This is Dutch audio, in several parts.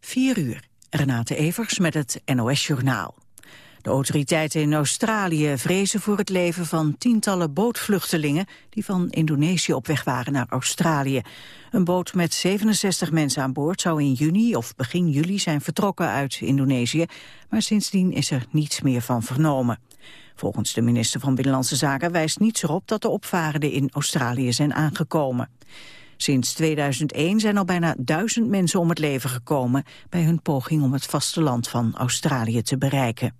4 uur. Renate Evers met het NOS Journaal. De autoriteiten in Australië vrezen voor het leven van tientallen bootvluchtelingen die van Indonesië op weg waren naar Australië. Een boot met 67 mensen aan boord zou in juni of begin juli zijn vertrokken uit Indonesië, maar sindsdien is er niets meer van vernomen. Volgens de minister van Binnenlandse Zaken wijst niets erop dat de opvarenden in Australië zijn aangekomen. Sinds 2001 zijn al bijna duizend mensen om het leven gekomen... bij hun poging om het vasteland van Australië te bereiken.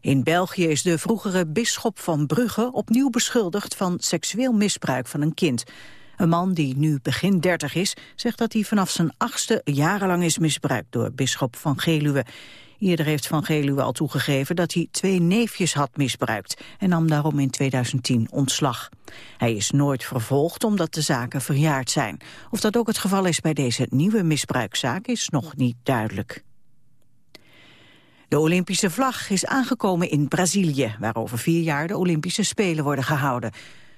In België is de vroegere bisschop van Brugge opnieuw beschuldigd van seksueel misbruik van een kind. Een man die nu begin dertig is, zegt dat hij vanaf zijn achtste jarenlang is misbruikt door bisschop van Geluwe. Eerder heeft Van Geluwe al toegegeven dat hij twee neefjes had misbruikt en nam daarom in 2010 ontslag. Hij is nooit vervolgd omdat de zaken verjaard zijn. Of dat ook het geval is bij deze nieuwe misbruikzaak is nog niet duidelijk. De Olympische vlag is aangekomen in Brazilië, waar over vier jaar de Olympische Spelen worden gehouden.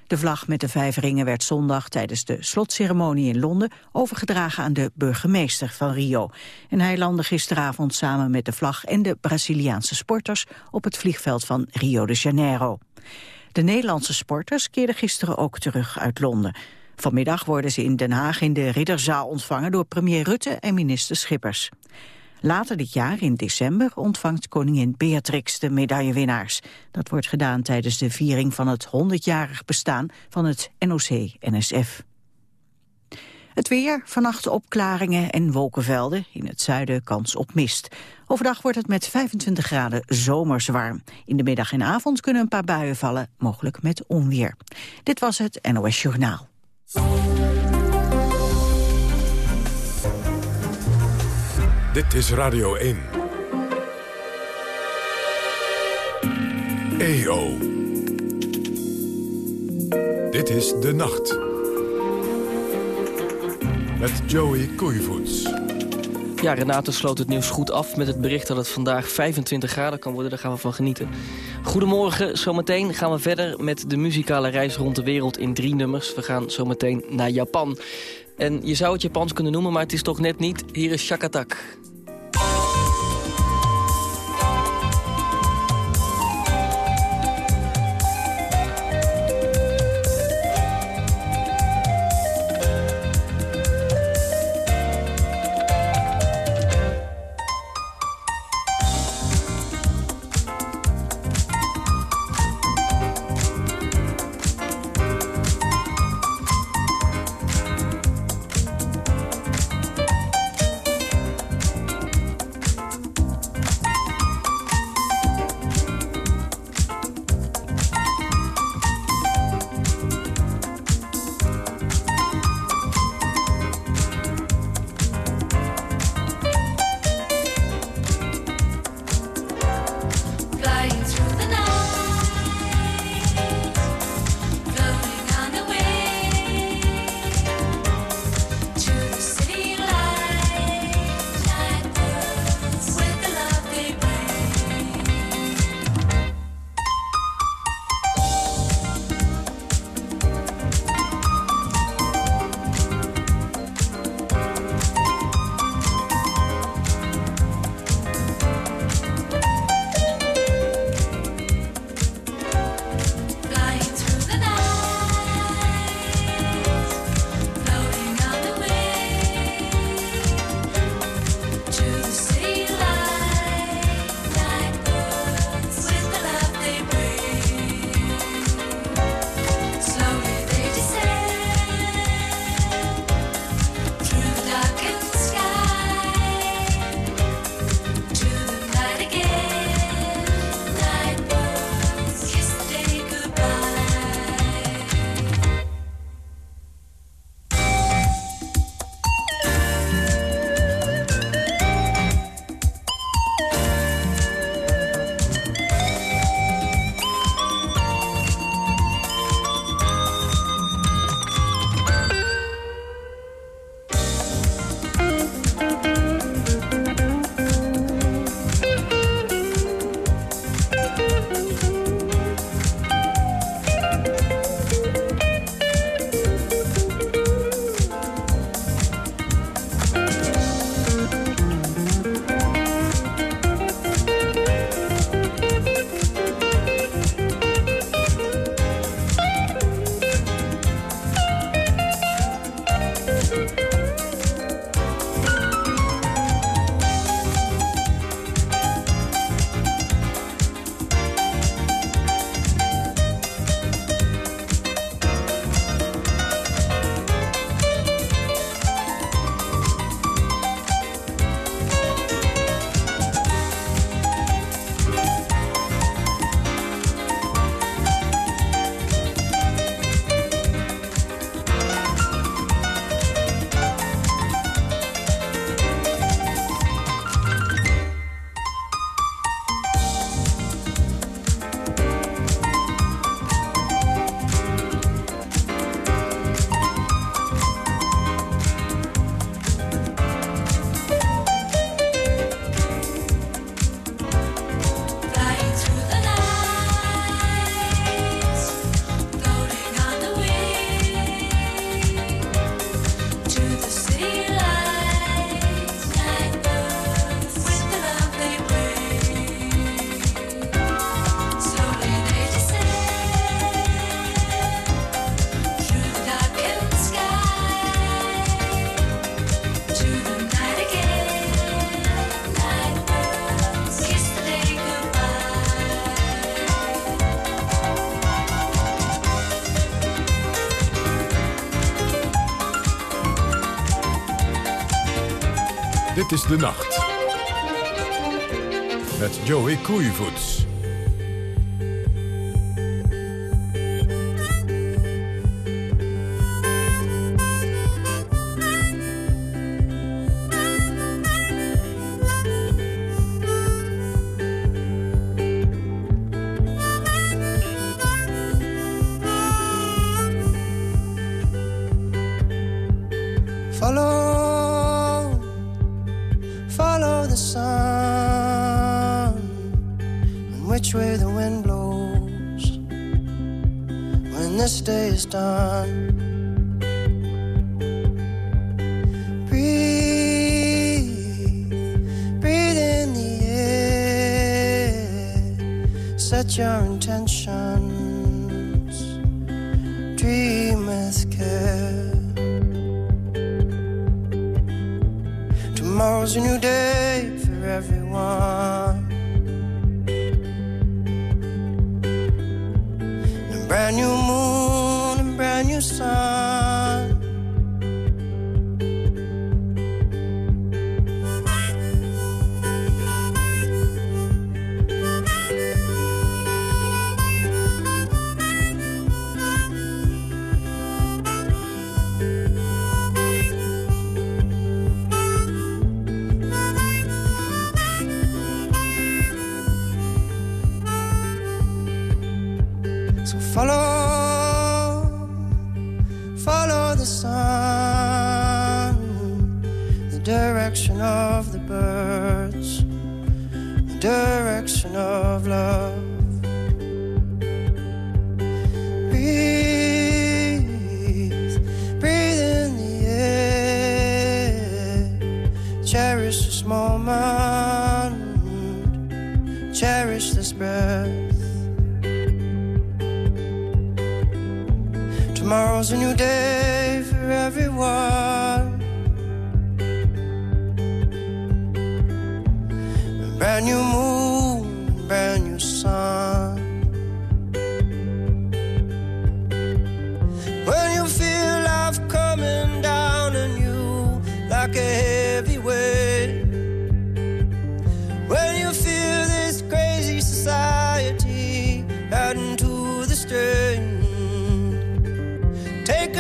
De vlag met de vijf ringen werd zondag tijdens de slotceremonie in Londen overgedragen aan de burgemeester van Rio. En hij landde gisteravond samen met de vlag en de Braziliaanse sporters op het vliegveld van Rio de Janeiro. De Nederlandse sporters keerden gisteren ook terug uit Londen. Vanmiddag worden ze in Den Haag in de Ridderzaal ontvangen door premier Rutte en minister Schippers. Later dit jaar, in december, ontvangt koningin Beatrix de medaillewinnaars. Dat wordt gedaan tijdens de viering van het 100-jarig bestaan van het NOC-NSF. Het weer, vannacht opklaringen en wolkenvelden. In het zuiden kans op mist. Overdag wordt het met 25 graden zomers warm. In de middag en avond kunnen een paar buien vallen, mogelijk met onweer. Dit was het NOS Journaal. Dit is Radio 1. EO. Dit is De Nacht. Met Joey Koeivoets. Ja, Renate sloot het nieuws goed af met het bericht dat het vandaag 25 graden kan worden. Daar gaan we van genieten. Goedemorgen, zometeen gaan we verder met de muzikale reis rond de wereld in drie nummers. We gaan zometeen naar Japan. En je zou het Japans kunnen noemen, maar het is toch net niet. Hier is Shakatak. Is de nacht. Met Joey Koeivoets. Your intentions, dream care. Tomorrow's a new day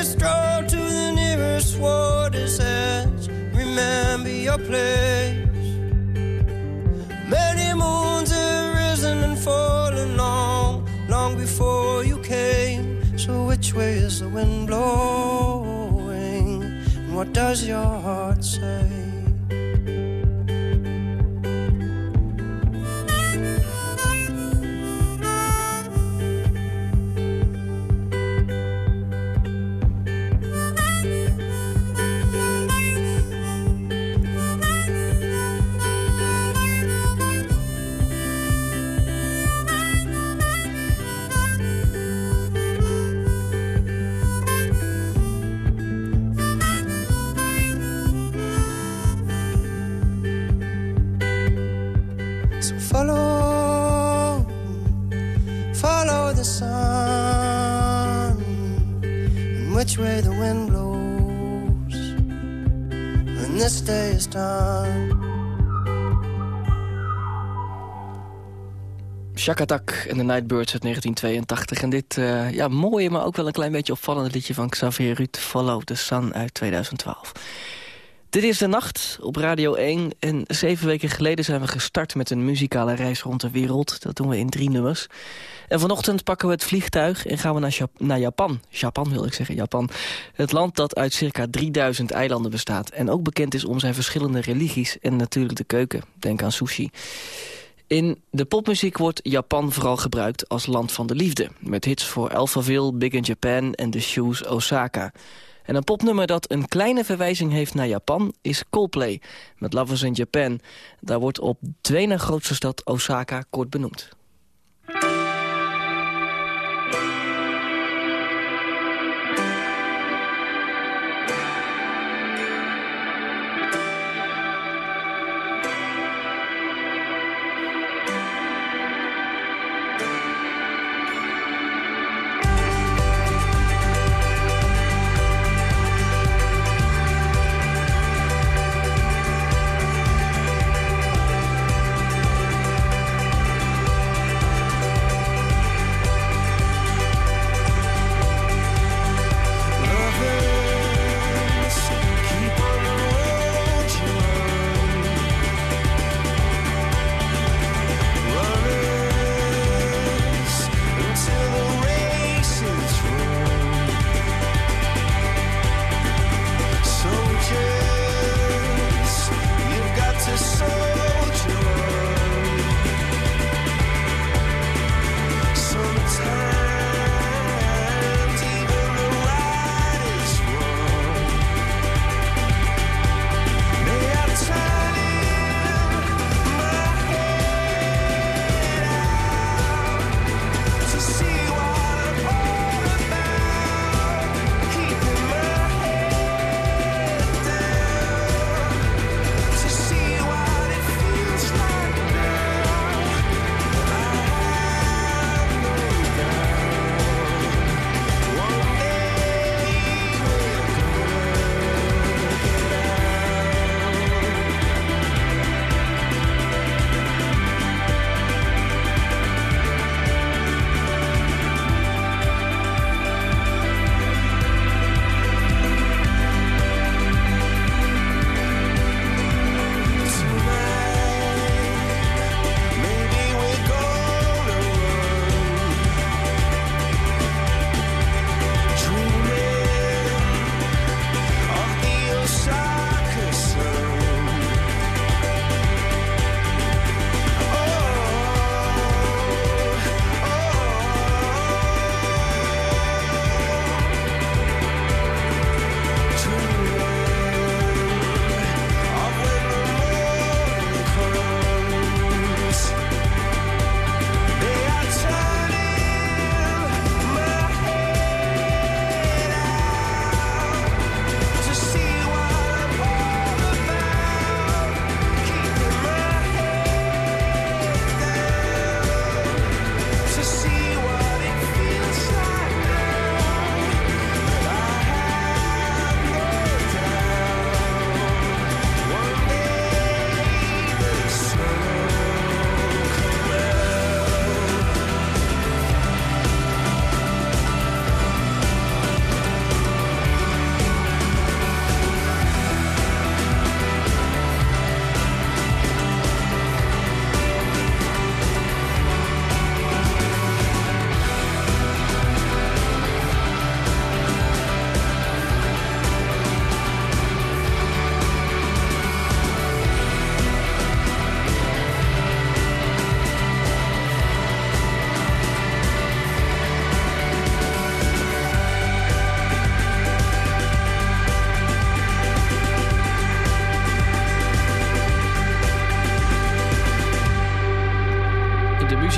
stroll to the nearest water's edge. Remember your place. Many moons have risen and fallen long, long before you came. So which way is the wind blowing? And what does your heart say? Done. Shakatak en de Nightbirds uit 1982. En dit eh, ja, mooie, maar ook wel een klein beetje opvallende liedje van Xavier Ruud... Follow the Sun uit 2012. Dit is de nacht op Radio 1. En zeven weken geleden zijn we gestart met een muzikale reis rond de wereld. Dat doen we in drie nummers. En vanochtend pakken we het vliegtuig en gaan we naar, Jap naar Japan. Japan wil ik zeggen, Japan. Het land dat uit circa 3000 eilanden bestaat. En ook bekend is om zijn verschillende religies en natuurlijk de keuken. Denk aan sushi. In de popmuziek wordt Japan vooral gebruikt als land van de liefde. Met hits voor Alphaville, Big in Japan en The Shoes Osaka. En een popnummer dat een kleine verwijzing heeft naar Japan is Coldplay. Met Lovers in Japan. Daar wordt op twee na grootste stad Osaka kort benoemd.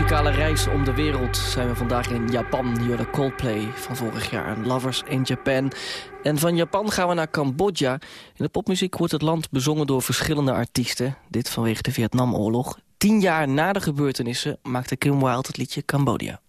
Muzikale reis om de wereld zijn we vandaag in Japan. Hier de Coldplay van vorig jaar, Lovers in Japan. En van Japan gaan we naar Cambodja. In de popmuziek wordt het land bezongen door verschillende artiesten. Dit vanwege de Vietnamoorlog. Tien jaar na de gebeurtenissen maakte Kim Wilde het liedje Cambodja.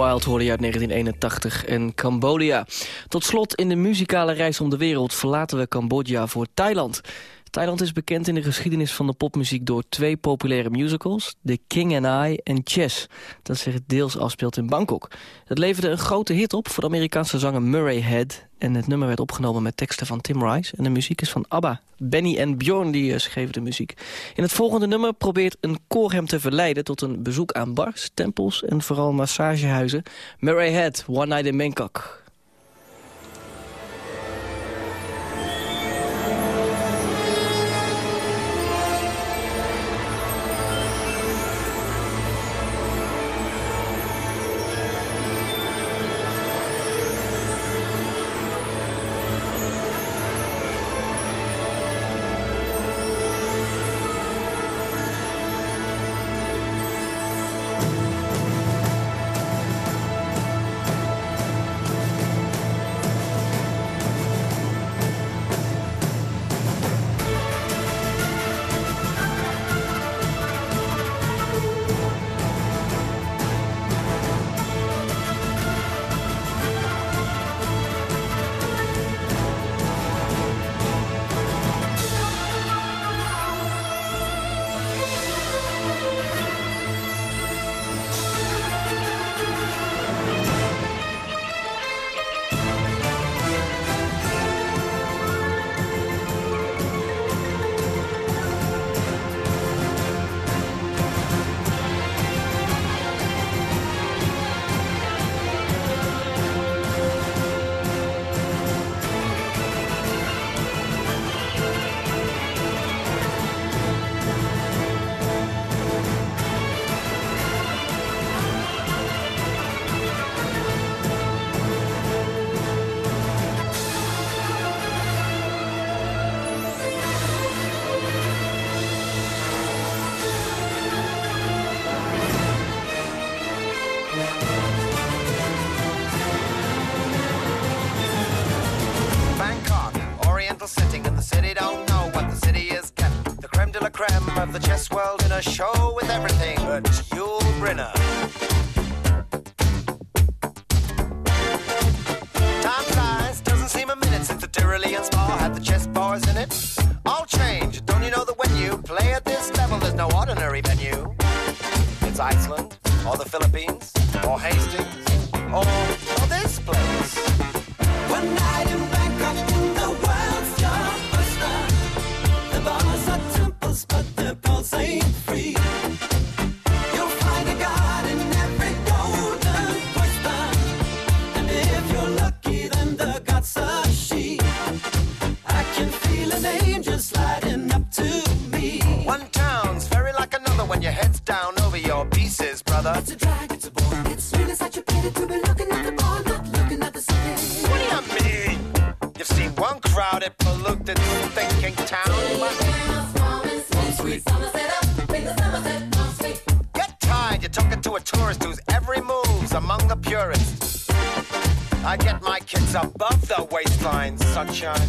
Kim Wilde hoorde je uit 1981 en Cambodja. Tot slot in de muzikale reis om de wereld verlaten we Cambodja voor Thailand. Thailand is bekend in de geschiedenis van de popmuziek door twee populaire musicals, The King and I en Chess, dat zich deels afspeelt in Bangkok. Het leverde een grote hit op voor de Amerikaanse zanger Murray Head en het nummer werd opgenomen met teksten van Tim Rice en de muziek is van ABBA. Benny en Bjorn die uh, schreven de muziek. In het volgende nummer probeert een koor hem te verleiden tot een bezoek aan bars, tempels en vooral massagehuizen. Murray Head, One Night in Bangkok. Show polluted, thinking town. Get tired, you're talking to a tourist whose every move's among the purists. I get my kids above the waistline, sunshine.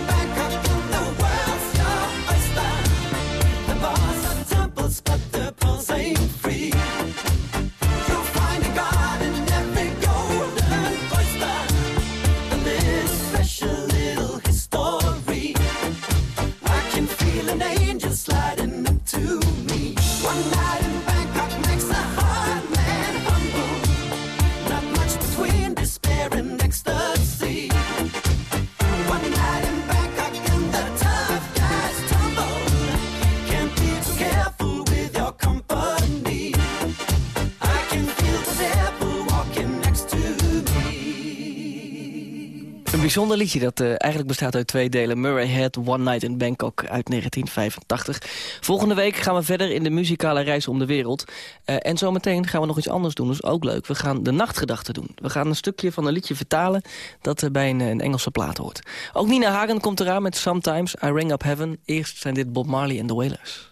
bijzonder liedje dat eh, eigenlijk bestaat uit twee delen. Murray Head, One Night in Bangkok uit 1985. Volgende week gaan we verder in de muzikale reis om de wereld. Eh, en zometeen gaan we nog iets anders doen, is ook leuk. We gaan de nachtgedachten doen. We gaan een stukje van een liedje vertalen dat er bij een, een Engelse plaat hoort. Ook Nina Hagen komt eraan met Sometimes I Ring Up Heaven. Eerst zijn dit Bob Marley en The Wailers.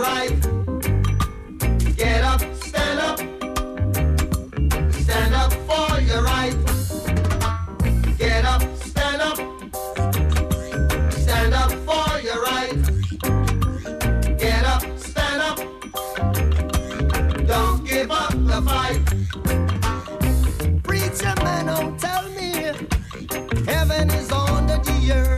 Right. Get up, stand up. Stand up for your right. Get up, stand up. Stand up for your right. Get up, stand up. Don't give up the fight. Preacher man, don't tell me heaven is under the earth.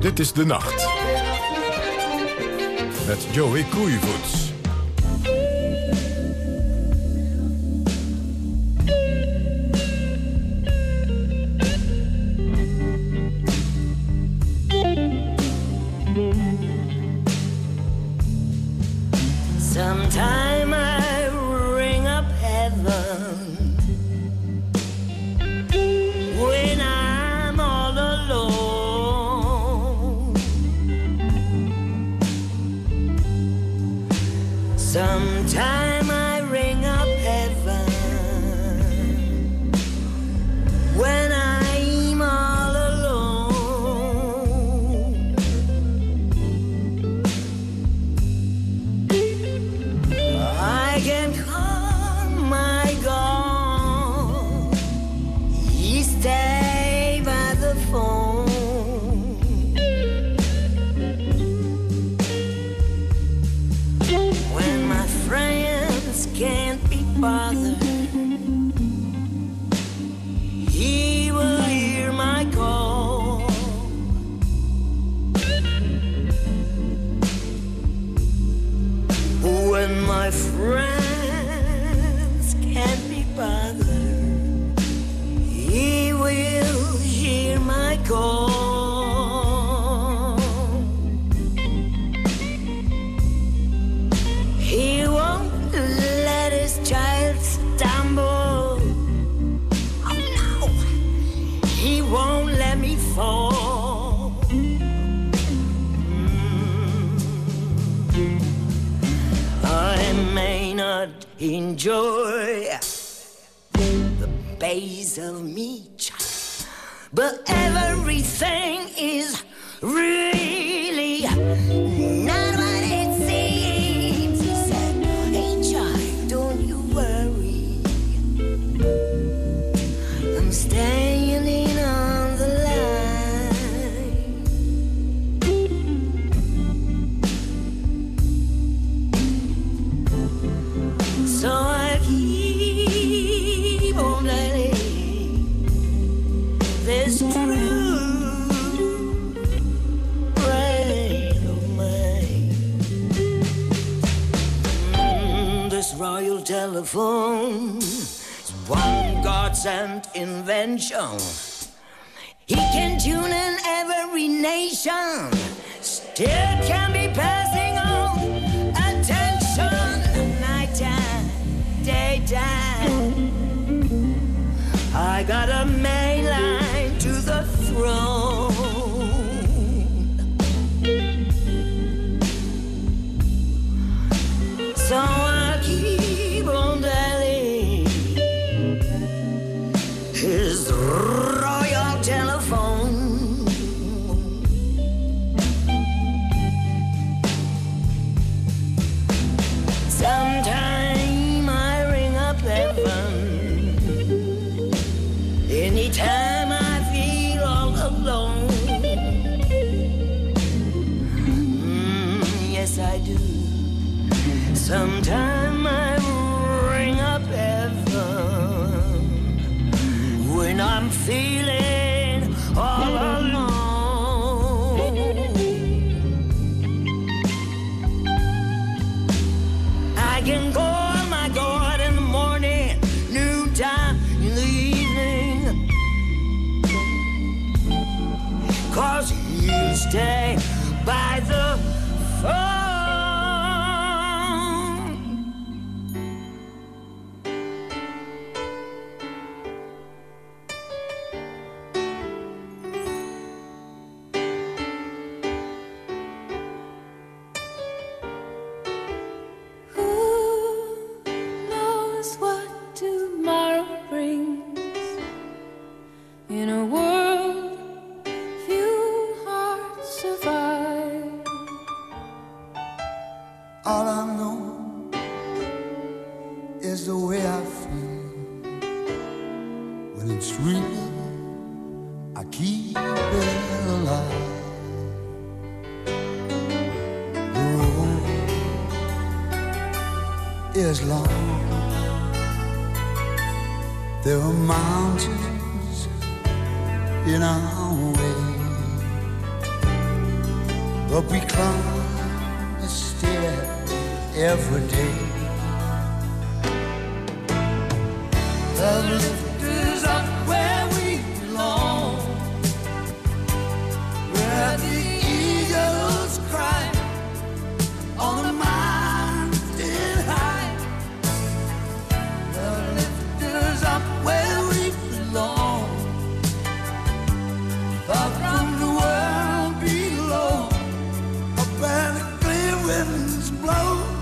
Dit is de nacht. Met Joey Koeivoets. may not enjoy the basil meat, but everything is real. telephone is one godsend invention. He can tune in every nation, still can be passing on attention. Nighttime, daytime. I got a feeling Blow.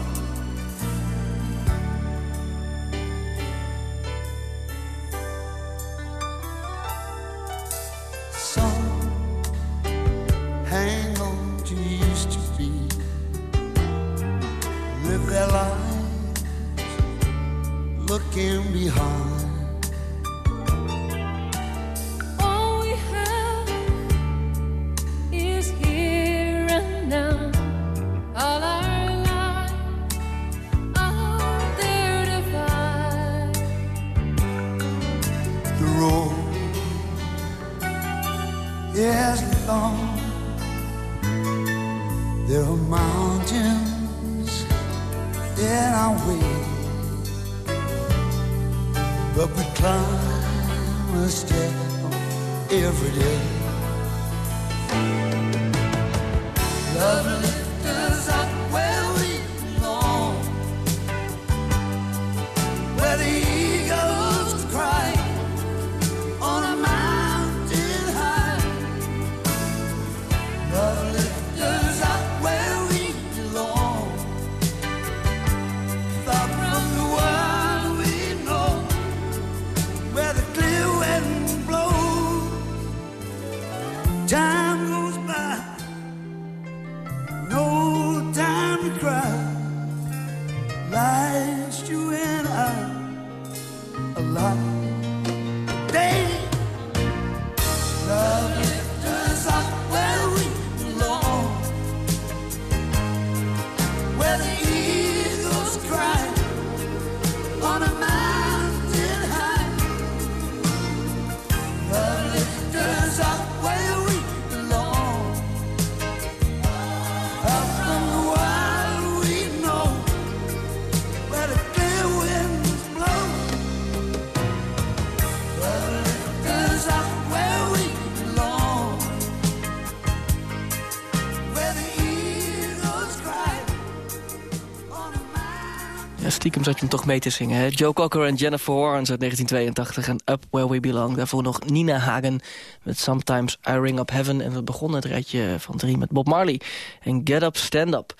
Zat je hem toch mee te zingen. Hè? Joe Cocker en Jennifer Warnes uit 1982 en Up Where We Belong. Daarvoor nog Nina Hagen met Sometimes I Ring Up Heaven. En we begonnen het rijtje van drie met Bob Marley en Get Up, Stand Up.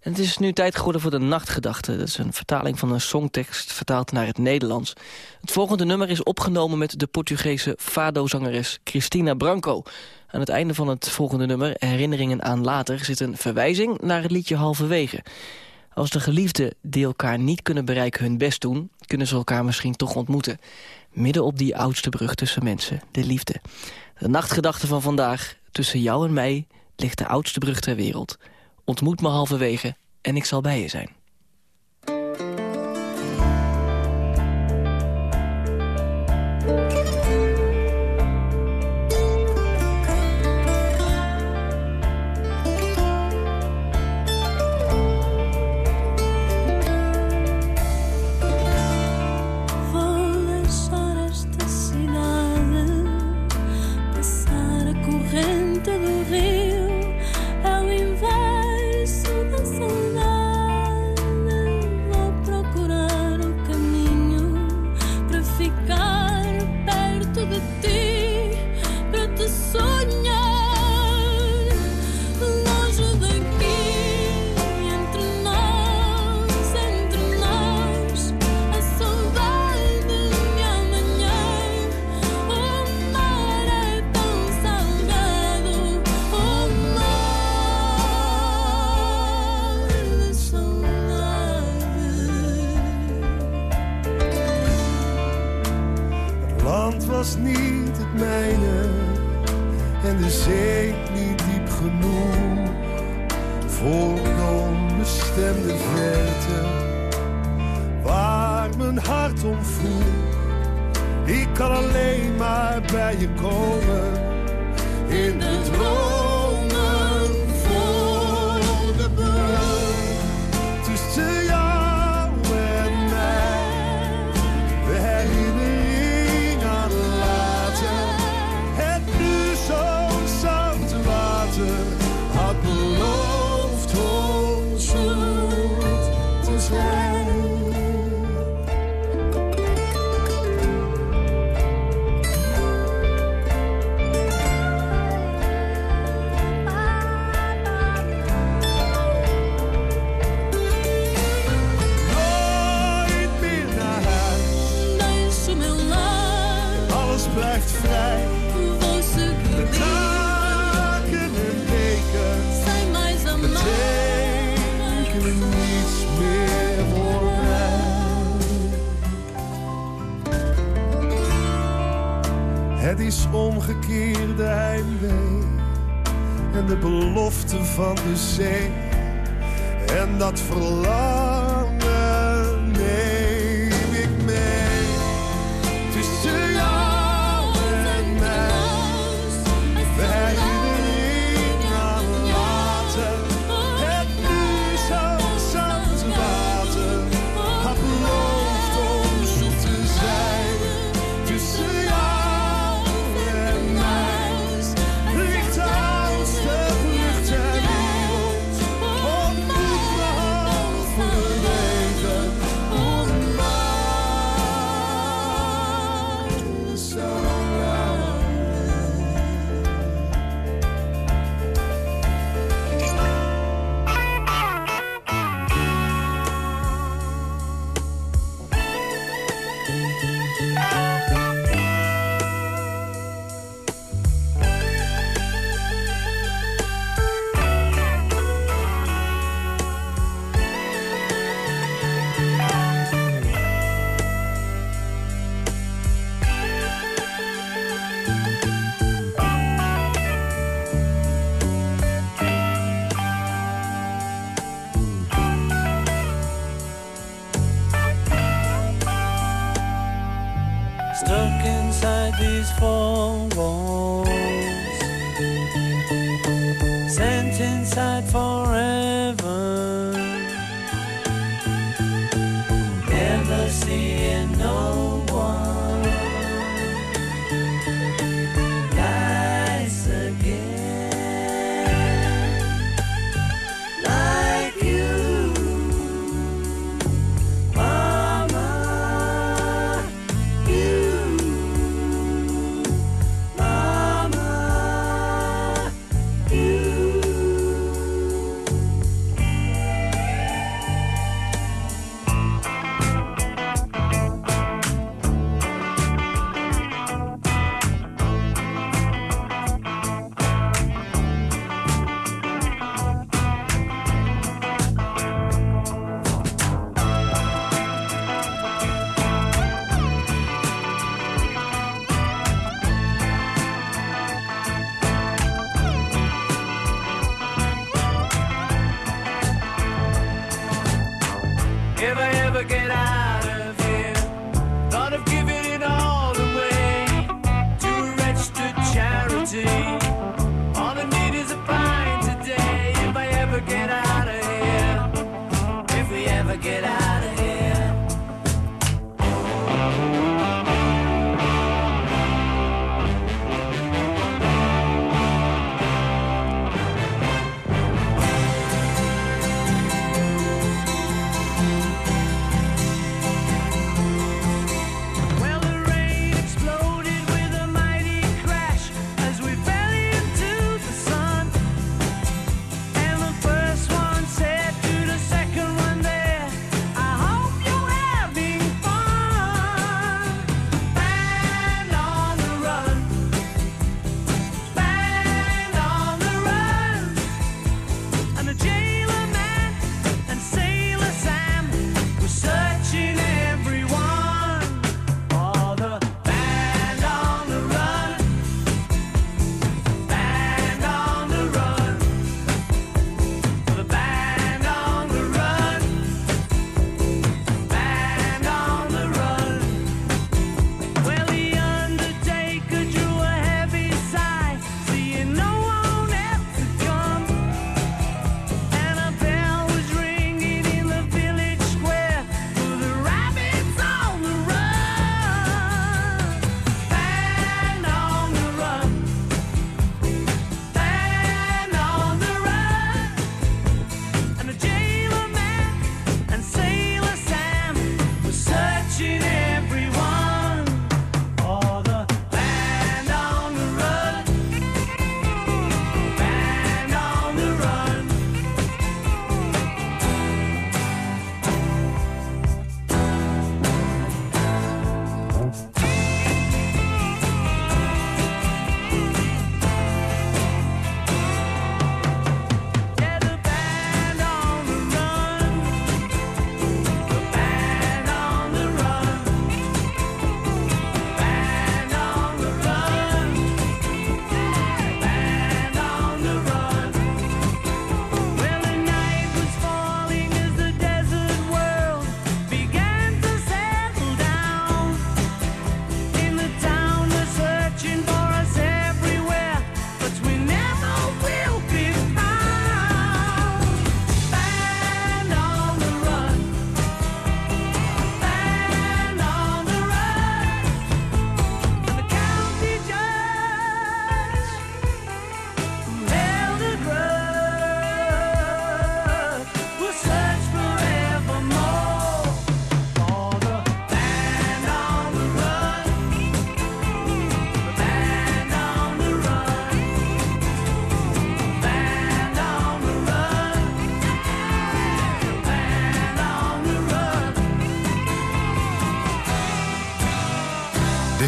En het is nu tijd geworden voor de nachtgedachte. Dat is een vertaling van een songtekst vertaald naar het Nederlands. Het volgende nummer is opgenomen met de Portugese fado-zangeres Cristina Branco. Aan het einde van het volgende nummer, Herinneringen aan Later... zit een verwijzing naar het liedje Halverwege. Als de geliefden die elkaar niet kunnen bereiken hun best doen... kunnen ze elkaar misschien toch ontmoeten. Midden op die oudste brug tussen mensen, de liefde. De nachtgedachte van vandaag, tussen jou en mij... ligt de oudste brug ter wereld. Ontmoet me halverwege en ik zal bij je zijn.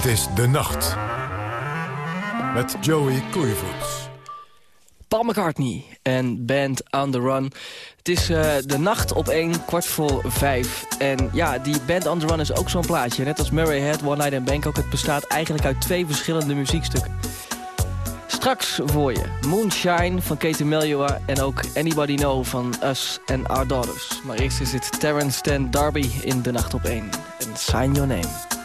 Dit is De Nacht. Met Joey Koeivoets. Paul McCartney en Band on the Run. Het is eh, de nacht op één, kwart voor vijf. En ja, die Band on the Run is ook zo'n plaatje. Net als Murray Head, One Night in Bangkok. Het bestaat eigenlijk uit twee verschillende muziekstukken. Straks voor je Moonshine van Kate Melua en ook Anybody Know van Us and Our Daughters. Maar eerst is het Terrence Stan Darby in De Nacht op één. En sign your name.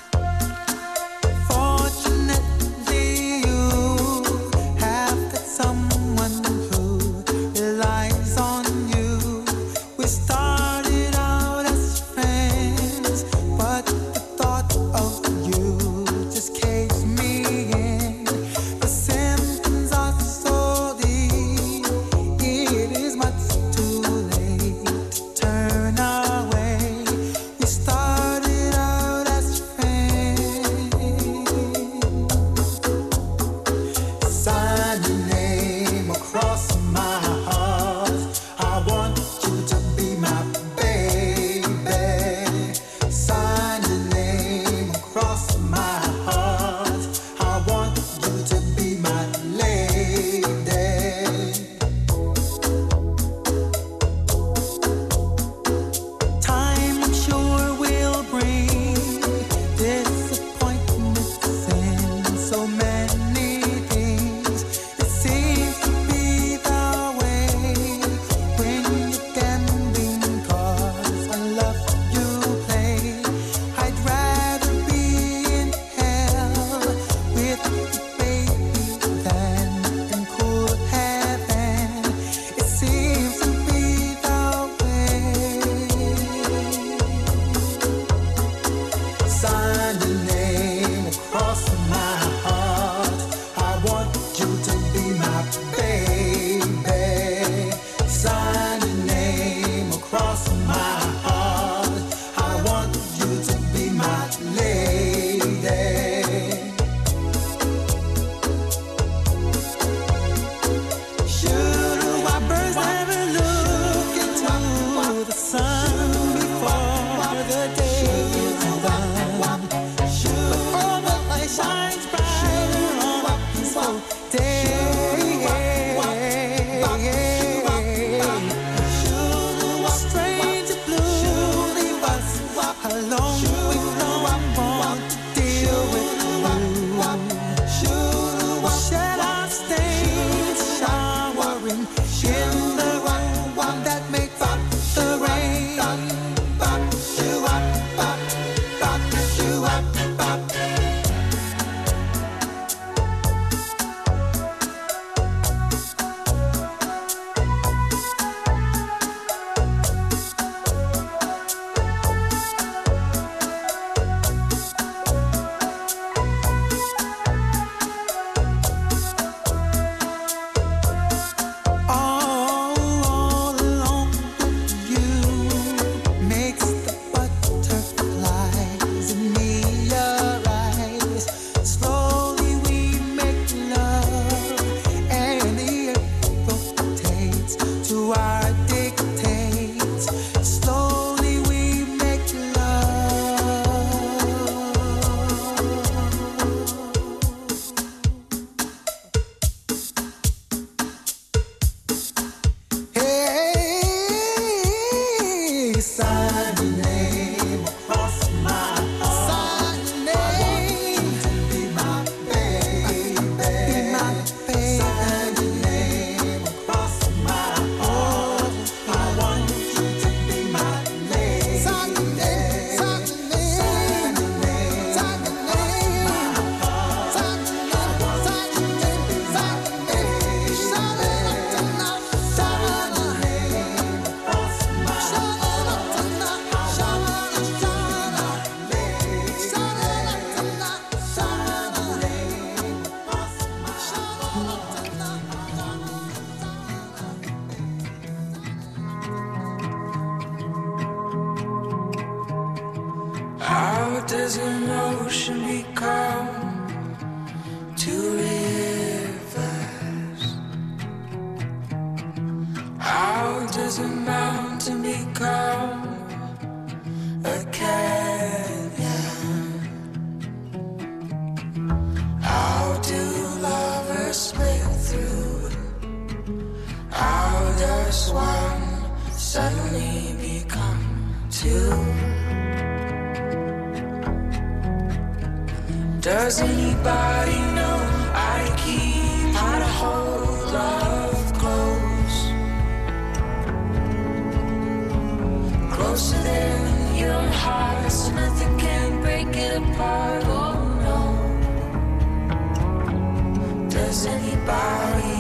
Anybody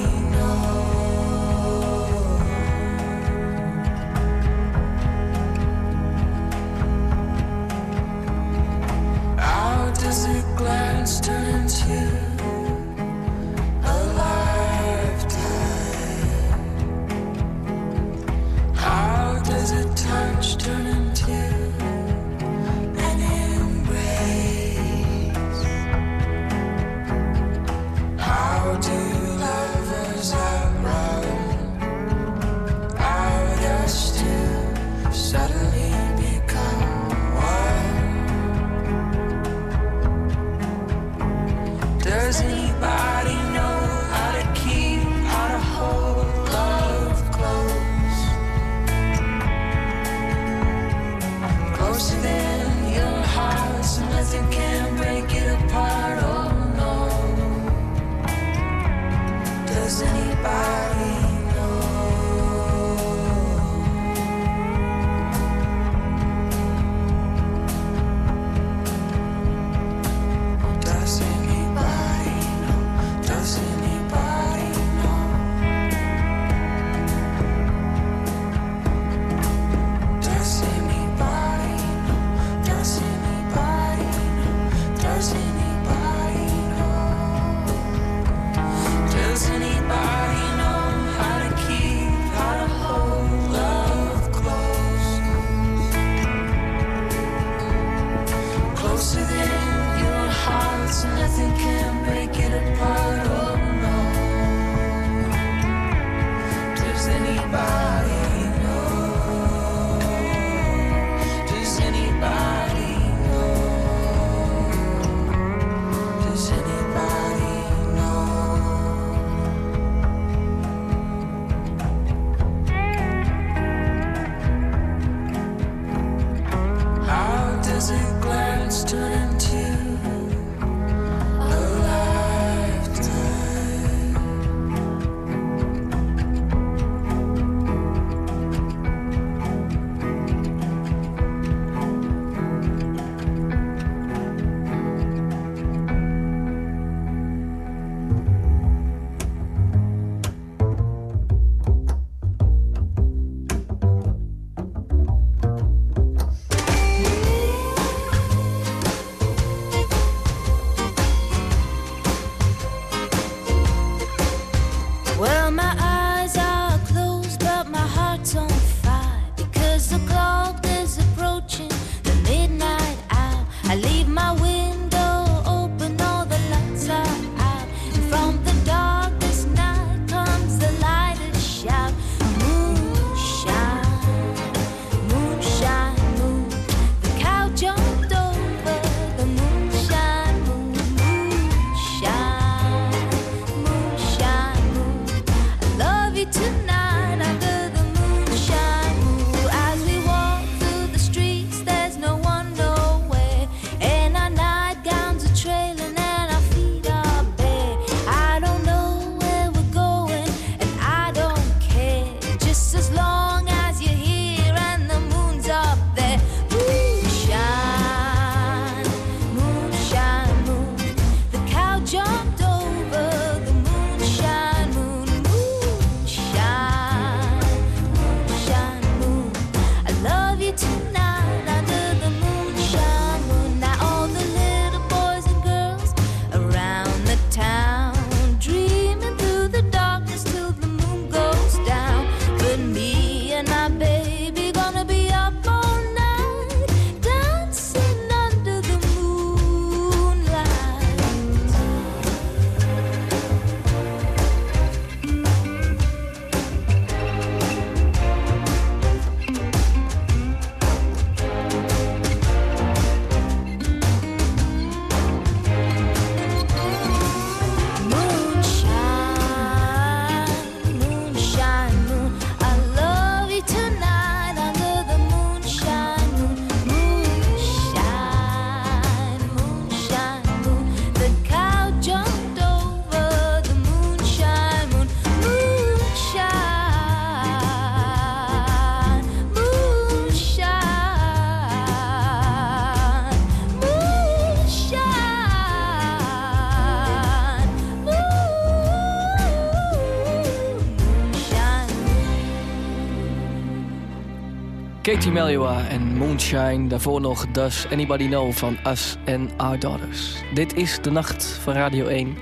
Katie Melua en Moonshine. Daarvoor nog Does Anybody Know van Us and Our Daughters. Dit is de nacht van Radio 1.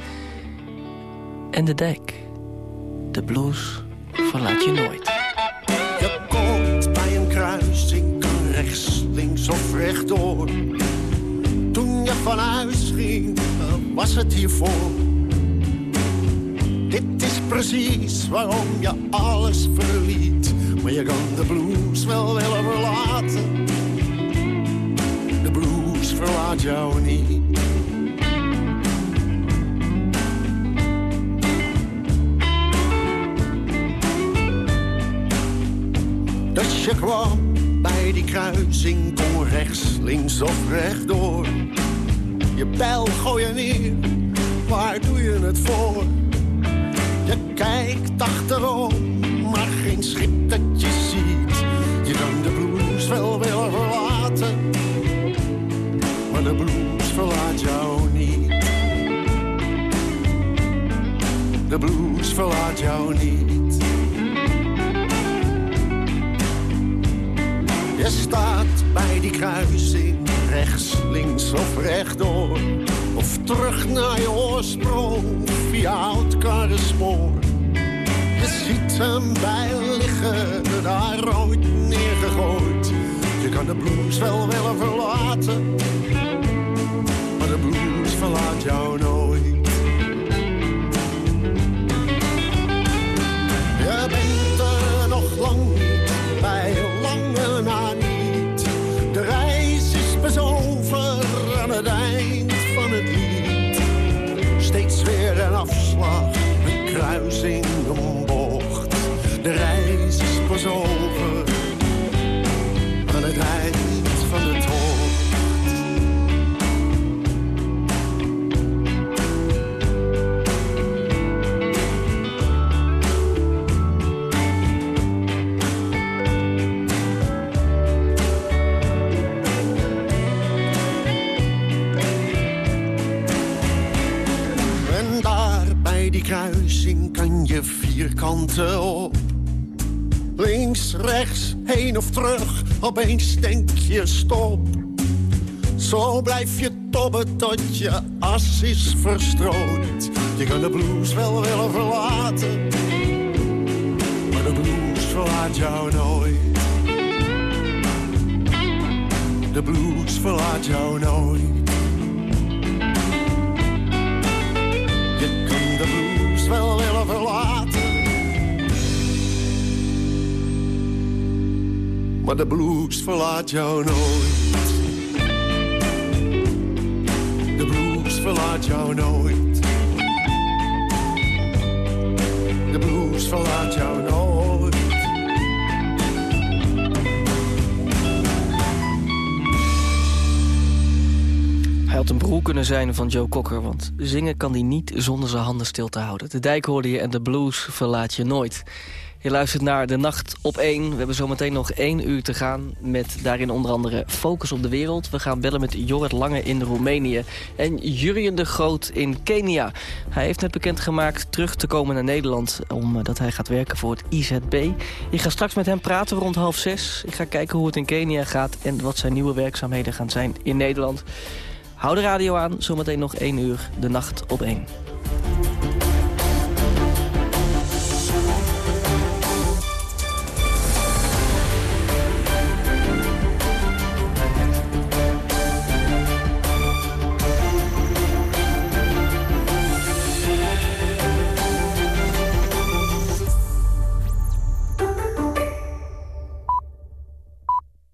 En de dijk. De blues verlaat je nooit. Je komt bij een kruising, kan rechts, links of rechtdoor. Toen je van huis ging, was het hiervoor. Dit is precies waarom je alles verliet. Maar je kan de blues jou. Dus je kwam bij die kruising, kon rechts, links of rechtdoor. Je bijl gooi je neer, waar doe je het voor? Je kijkt achterom, maar geen schip dat De blues verlaat jou niet. Je staat bij die kruising, rechts, links of rechtdoor. Of terug naar je oorsprong, via oud karrespoor. Je ziet hem bij liggen, daar ooit neergegooid. Je kan de blues wel willen verlaten, maar de blues verlaat jou nooit. Bij die kruising kan je vierkanten op. Links, rechts, heen of terug, opeens denk je stop. Zo blijf je tobben tot je as is verstrooid. Je kan de blues wel willen verlaten, maar de blues verlaat jou nooit. De blues verlaat jou nooit. Wel willen verlaten. Maar de blues verlaat jou nooit. De blues verlaat jou nooit. De blues verlaat jou nooit. Een broer kunnen zijn van Joe Cocker, want zingen kan hij niet zonder zijn handen stil te houden. De dijk hoorde je en de blues verlaat je nooit. Je luistert naar De Nacht op 1. We hebben zometeen nog één uur te gaan met daarin onder andere Focus op de Wereld. We gaan bellen met Jorrit Lange in Roemenië en Jurien de Groot in Kenia. Hij heeft net bekendgemaakt terug te komen naar Nederland... omdat hij gaat werken voor het IZB. Ik ga straks met hem praten rond half zes. Ik ga kijken hoe het in Kenia gaat en wat zijn nieuwe werkzaamheden gaan zijn in Nederland. Hou de radio aan, zometeen nog 1 uur, de nacht op 1.